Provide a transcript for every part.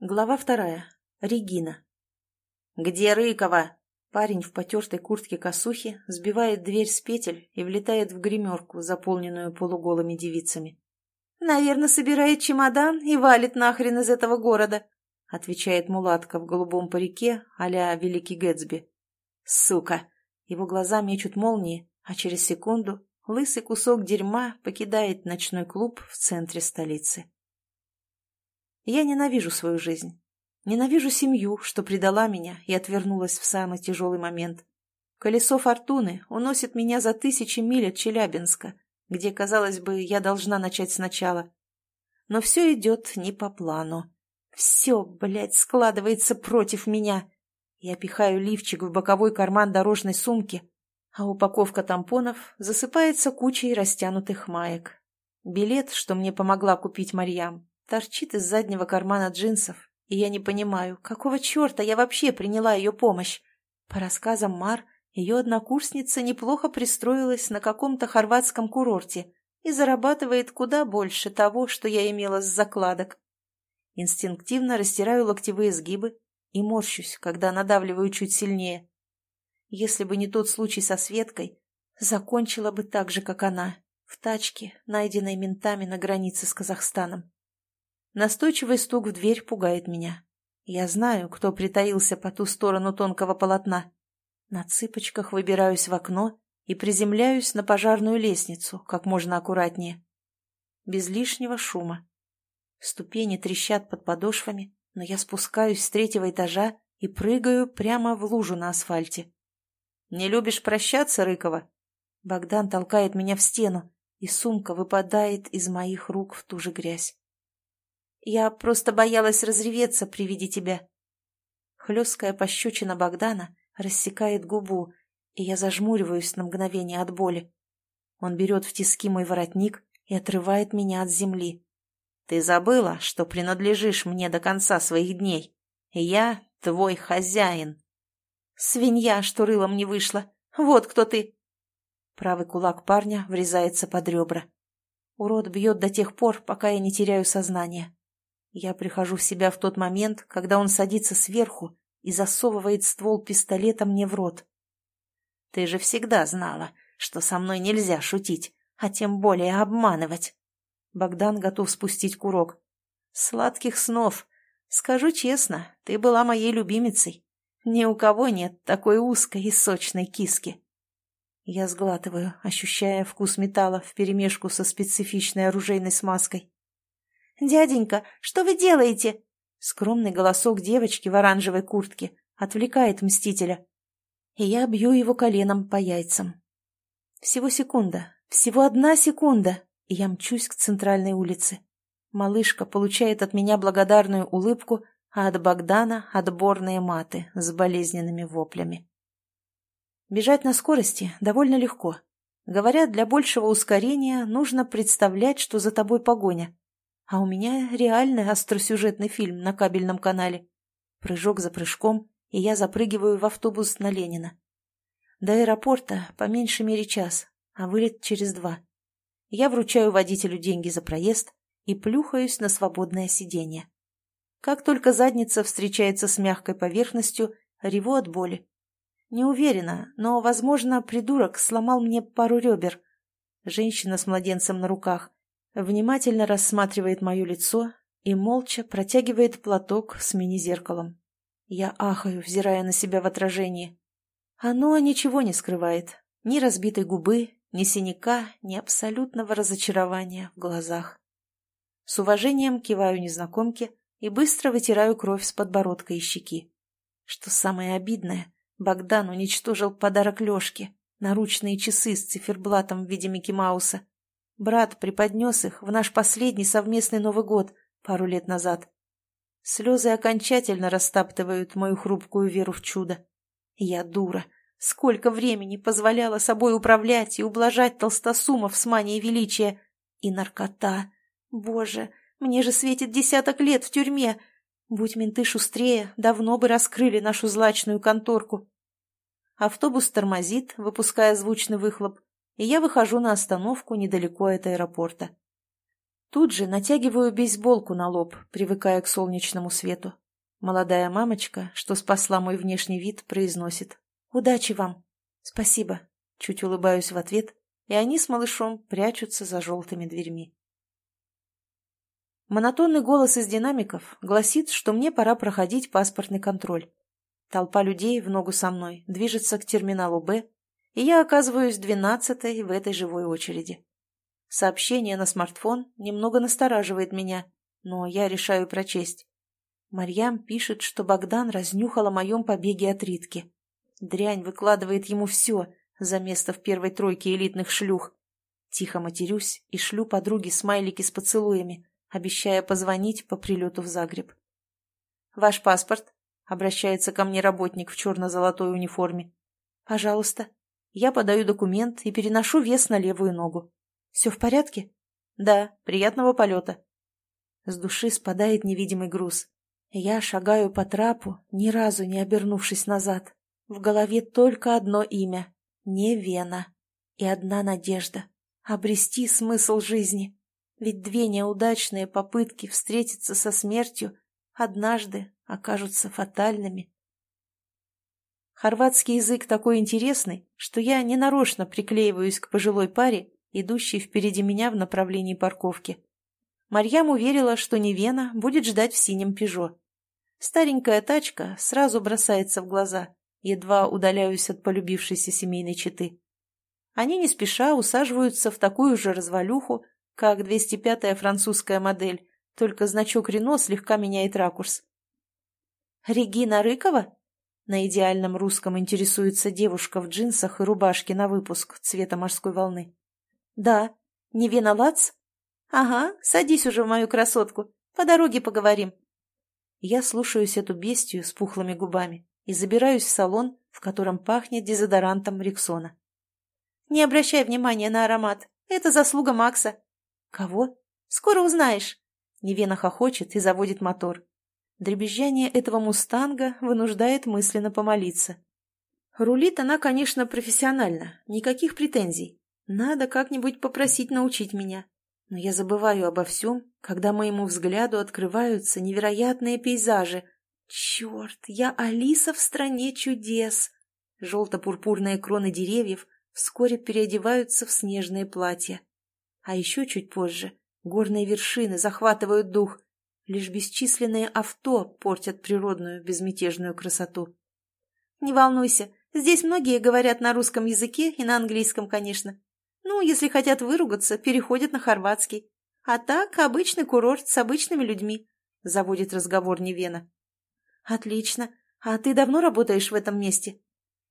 Глава вторая. Регина. «Где Рыкова?» Парень в потертой куртке косухи сбивает дверь с петель и влетает в гримерку, заполненную полуголыми девицами. «Наверное, собирает чемодан и валит нахрен из этого города», отвечает мулатка в голубом парике а-ля Великий Гэтсби. «Сука!» Его глаза мечут молнии, а через секунду лысый кусок дерьма покидает ночной клуб в центре столицы. Я ненавижу свою жизнь. Ненавижу семью, что предала меня и отвернулась в самый тяжелый момент. Колесо фортуны уносит меня за тысячи миль от Челябинска, где, казалось бы, я должна начать сначала. Но все идет не по плану. Все, блядь, складывается против меня. Я пихаю лифчик в боковой карман дорожной сумки, а упаковка тампонов засыпается кучей растянутых маек. Билет, что мне помогла купить Марьям, торчит из заднего кармана джинсов, и я не понимаю, какого черта я вообще приняла ее помощь. По рассказам Мар, ее однокурсница неплохо пристроилась на каком-то хорватском курорте и зарабатывает куда больше того, что я имела с закладок. Инстинктивно растираю локтевые сгибы и морщусь, когда надавливаю чуть сильнее. Если бы не тот случай со Светкой, закончила бы так же, как она, в тачке, найденной ментами на границе с Казахстаном. Настойчивый стук в дверь пугает меня. Я знаю, кто притаился по ту сторону тонкого полотна. На цыпочках выбираюсь в окно и приземляюсь на пожарную лестницу как можно аккуратнее. Без лишнего шума. Ступени трещат под подошвами, но я спускаюсь с третьего этажа и прыгаю прямо в лужу на асфальте. «Не любишь прощаться, Рыкова?» Богдан толкает меня в стену, и сумка выпадает из моих рук в ту же грязь. Я просто боялась разреветься при виде тебя. Хлесткая пощечина Богдана рассекает губу, и я зажмуриваюсь на мгновение от боли. Он берет в тиски мой воротник и отрывает меня от земли. Ты забыла, что принадлежишь мне до конца своих дней, я твой хозяин. Свинья, что рылом не вышла. Вот кто ты. Правый кулак парня врезается под ребра. Урод бьет до тех пор, пока я не теряю сознание. Я прихожу в себя в тот момент, когда он садится сверху и засовывает ствол пистолета мне в рот. «Ты же всегда знала, что со мной нельзя шутить, а тем более обманывать». Богдан готов спустить курок. «Сладких снов. Скажу честно, ты была моей любимицей. Ни у кого нет такой узкой и сочной киски». Я сглатываю, ощущая вкус металла вперемешку со специфичной оружейной смазкой. «Дяденька, что вы делаете?» Скромный голосок девочки в оранжевой куртке отвлекает мстителя. И я бью его коленом по яйцам. Всего секунда, всего одна секунда, и я мчусь к центральной улице. Малышка получает от меня благодарную улыбку, а от Богдана — отборные маты с болезненными воплями. Бежать на скорости довольно легко. Говорят, для большего ускорения нужно представлять, что за тобой погоня. А у меня реальный остросюжетный фильм на кабельном канале. Прыжок за прыжком, и я запрыгиваю в автобус на Ленина. До аэропорта по меньшей мере час, а вылет через два. Я вручаю водителю деньги за проезд и плюхаюсь на свободное сиденье. Как только задница встречается с мягкой поверхностью, реву от боли. Не уверена, но, возможно, придурок сломал мне пару ребер. Женщина с младенцем на руках внимательно рассматривает мое лицо и молча протягивает платок с мини-зеркалом. Я ахаю, взирая на себя в отражении. Оно ничего не скрывает. Ни разбитой губы, ни синяка, ни абсолютного разочарования в глазах. С уважением киваю незнакомке и быстро вытираю кровь с подбородка и щеки. Что самое обидное, Богдан уничтожил подарок Лешке — наручные часы с циферблатом в виде Микки Мауса. Брат преподнес их в наш последний совместный Новый год пару лет назад. Слезы окончательно растаптывают мою хрупкую веру в чудо. Я дура. Сколько времени позволяла собой управлять и ублажать толстосумов с манией величия. И наркота. Боже, мне же светит десяток лет в тюрьме. Будь менты шустрее, давно бы раскрыли нашу злачную конторку. Автобус тормозит, выпуская звучный выхлоп и я выхожу на остановку недалеко от аэропорта. Тут же натягиваю бейсболку на лоб, привыкая к солнечному свету. Молодая мамочка, что спасла мой внешний вид, произносит. «Удачи вам!» «Спасибо!» Чуть улыбаюсь в ответ, и они с малышом прячутся за желтыми дверьми. Монотонный голос из динамиков гласит, что мне пора проходить паспортный контроль. Толпа людей в ногу со мной движется к терминалу «Б», и я оказываюсь двенадцатой в этой живой очереди. Сообщение на смартфон немного настораживает меня, но я решаю прочесть. Марьям пишет, что Богдан разнюхал о моем побеге от Ритки. Дрянь выкладывает ему все за место в первой тройке элитных шлюх. Тихо матерюсь и шлю подруге смайлики с поцелуями, обещая позвонить по прилету в Загреб. «Ваш паспорт?» — обращается ко мне работник в черно-золотой униформе. «Пожалуйста». Я подаю документ и переношу вес на левую ногу. «Все в порядке?» «Да, приятного полета». С души спадает невидимый груз. Я шагаю по трапу, ни разу не обернувшись назад. В голове только одно имя — Невена. И одна надежда — обрести смысл жизни. Ведь две неудачные попытки встретиться со смертью однажды окажутся фатальными. Хорватский язык такой интересный, что я ненарочно приклеиваюсь к пожилой паре, идущей впереди меня в направлении парковки. Марьям уверила, что Невена будет ждать в синем «Пежо». Старенькая тачка сразу бросается в глаза, едва удаляюсь от полюбившейся семейной четы. Они не спеша усаживаются в такую же развалюху, как 205-я французская модель, только значок Рено слегка меняет ракурс. «Регина Рыкова?» На идеальном русском интересуется девушка в джинсах и рубашке на выпуск цвета морской волны. «Да. Невена Лац?» «Ага, садись уже в мою красотку. По дороге поговорим». Я слушаюсь эту бестию с пухлыми губами и забираюсь в салон, в котором пахнет дезодорантом Рексона. «Не обращай внимания на аромат. Это заслуга Макса». «Кого?» «Скоро узнаешь». Невена хохочет и заводит мотор. Дребезжание этого мустанга вынуждает мысленно помолиться. Рулит она, конечно, профессионально, никаких претензий. Надо как-нибудь попросить научить меня. Но я забываю обо всем, когда моему взгляду открываются невероятные пейзажи. Черт, я Алиса в стране чудес! Желто-пурпурные кроны деревьев вскоре переодеваются в снежные платья. А еще чуть позже горные вершины захватывают дух. Лишь бесчисленные авто портят природную безмятежную красоту. Не волнуйся, здесь многие говорят на русском языке и на английском, конечно. Ну, если хотят выругаться, переходят на хорватский. А так, обычный курорт с обычными людьми», — заводит разговор Невена. «Отлично. А ты давно работаешь в этом месте?»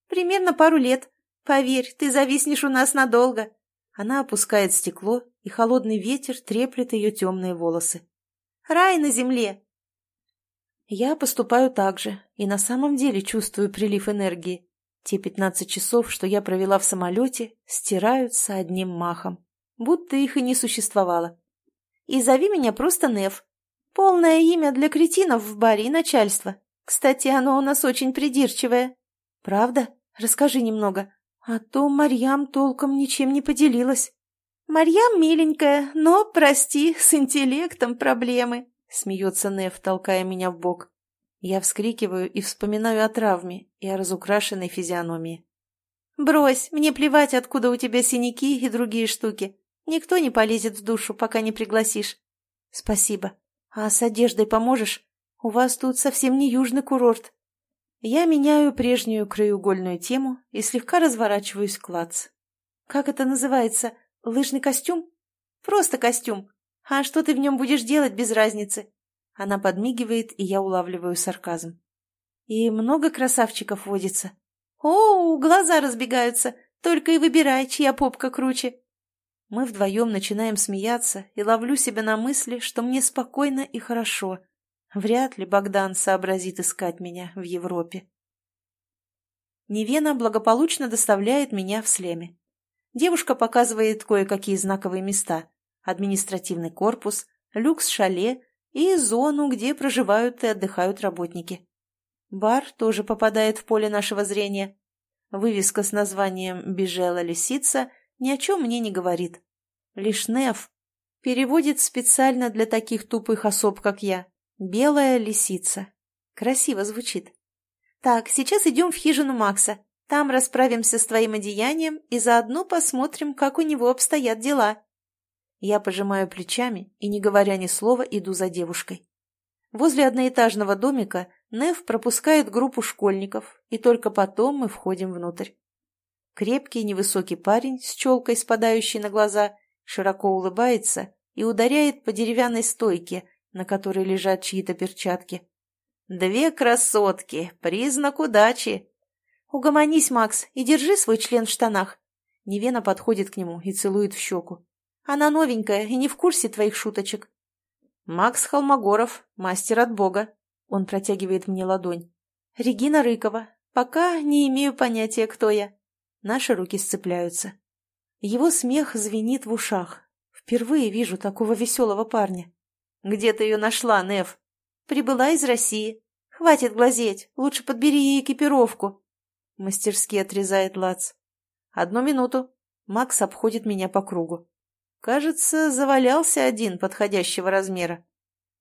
«Примерно пару лет. Поверь, ты зависнешь у нас надолго». Она опускает стекло, и холодный ветер треплет ее темные волосы. «Рай на земле!» Я поступаю так же и на самом деле чувствую прилив энергии. Те пятнадцать часов, что я провела в самолете, стираются одним махом, будто их и не существовало. И зови меня просто Нев. Полное имя для кретинов в баре и начальства. Кстати, оно у нас очень придирчивое. Правда? Расскажи немного. А то Марьям толком ничем не поделилась. Марьям миленькая, но, прости, с интеллектом проблемы, смеется Нев, толкая меня в бок. Я вскрикиваю и вспоминаю о травме и о разукрашенной физиономии. «Брось, мне плевать, откуда у тебя синяки и другие штуки. Никто не полезет в душу, пока не пригласишь». «Спасибо. А с одеждой поможешь? У вас тут совсем не южный курорт». Я меняю прежнюю краеугольную тему и слегка разворачиваюсь к лац. «Как это называется? Лыжный костюм?» «Просто костюм. А что ты в нем будешь делать без разницы? Она подмигивает, и я улавливаю сарказм. «И много красавчиков водится?» «О, глаза разбегаются! Только и выбирай, чья попка круче!» Мы вдвоем начинаем смеяться, и ловлю себя на мысли, что мне спокойно и хорошо. Вряд ли Богдан сообразит искать меня в Европе. Невена благополучно доставляет меня в Слеме. Девушка показывает кое-какие знаковые места. Административный корпус, люкс-шале и зону, где проживают и отдыхают работники. Бар тоже попадает в поле нашего зрения. Вывеска с названием «Бежела лисица» ни о чем мне не говорит. Лишь Неф Переводит специально для таких тупых особ, как я. Белая лисица. Красиво звучит. Так, сейчас идем в хижину Макса. Там расправимся с твоим одеянием и заодно посмотрим, как у него обстоят дела. Я пожимаю плечами и, не говоря ни слова, иду за девушкой. Возле одноэтажного домика Нев пропускает группу школьников, и только потом мы входим внутрь. Крепкий невысокий парень с челкой, спадающей на глаза, широко улыбается и ударяет по деревянной стойке, на которой лежат чьи-то перчатки. «Две красотки! Признак удачи!» «Угомонись, Макс, и держи свой член в штанах!» Невена подходит к нему и целует в щеку. «Она новенькая и не в курсе твоих шуточек». «Макс Холмогоров, мастер от Бога». Он протягивает мне ладонь. «Регина Рыкова. Пока не имею понятия, кто я». Наши руки сцепляются. Его смех звенит в ушах. Впервые вижу такого веселого парня. «Где ты ее нашла, Нев?» «Прибыла из России. Хватит глазеть, лучше подбери ей экипировку». Мастерски отрезает Лац. «Одну минуту». Макс обходит меня по кругу. Кажется, завалялся один подходящего размера.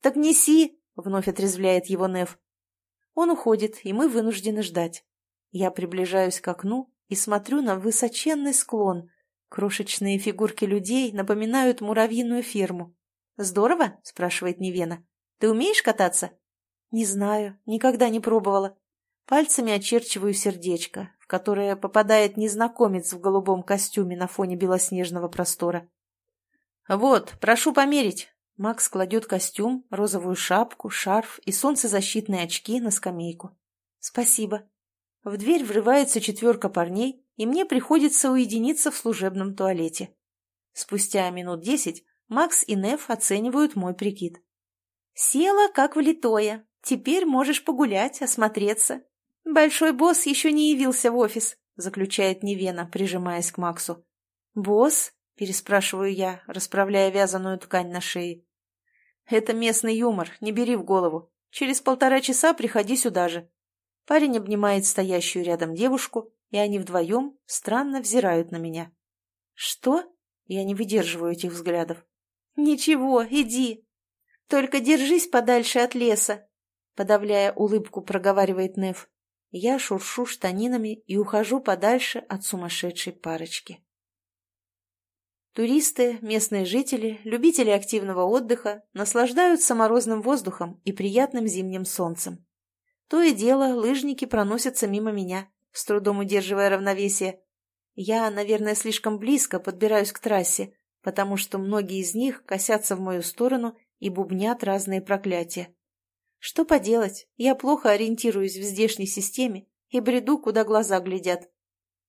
«Так неси!» — вновь отрезвляет его Нев. Он уходит, и мы вынуждены ждать. Я приближаюсь к окну и смотрю на высоченный склон. Крошечные фигурки людей напоминают муравьиную ферму. «Здорово?» — спрашивает Невена. «Ты умеешь кататься?» «Не знаю, никогда не пробовала. Пальцами очерчиваю сердечко, в которое попадает незнакомец в голубом костюме на фоне белоснежного простора. «Вот, прошу померить». Макс кладет костюм, розовую шапку, шарф и солнцезащитные очки на скамейку. «Спасибо». В дверь врывается четверка парней, и мне приходится уединиться в служебном туалете. Спустя минут десять Макс и Неф оценивают мой прикид. «Села, как влитое. Теперь можешь погулять, осмотреться. Большой босс еще не явился в офис», — заключает Невена, прижимаясь к Максу. «Босс?» — переспрашиваю я, расправляя вязаную ткань на шее. «Это местный юмор, не бери в голову. Через полтора часа приходи сюда же». Парень обнимает стоящую рядом девушку, и они вдвоем странно взирают на меня. «Что?» Я не выдерживаю этих взглядов. «Ничего, иди. Только держись подальше от леса», — подавляя улыбку, проговаривает Нев. Я шуршу штанинами и ухожу подальше от сумасшедшей парочки. Туристы, местные жители, любители активного отдыха наслаждаются морозным воздухом и приятным зимним солнцем. То и дело, лыжники проносятся мимо меня, с трудом удерживая равновесие. Я, наверное, слишком близко подбираюсь к трассе, потому что многие из них косятся в мою сторону и бубнят разные проклятия. Что поделать, я плохо ориентируюсь в здешней системе и бреду, куда глаза глядят.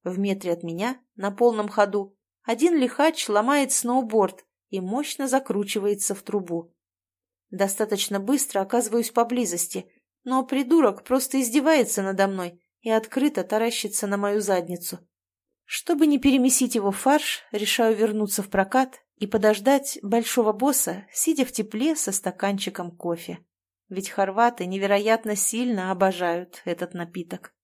В метре от меня, на полном ходу, один лихач ломает сноуборд и мощно закручивается в трубу. Достаточно быстро оказываюсь поблизости, но придурок просто издевается надо мной и открыто таращится на мою задницу. Чтобы не перемесить его фарш, решаю вернуться в прокат и подождать большого босса, сидя в тепле со стаканчиком кофе. Ведь хорваты невероятно сильно обожают этот напиток.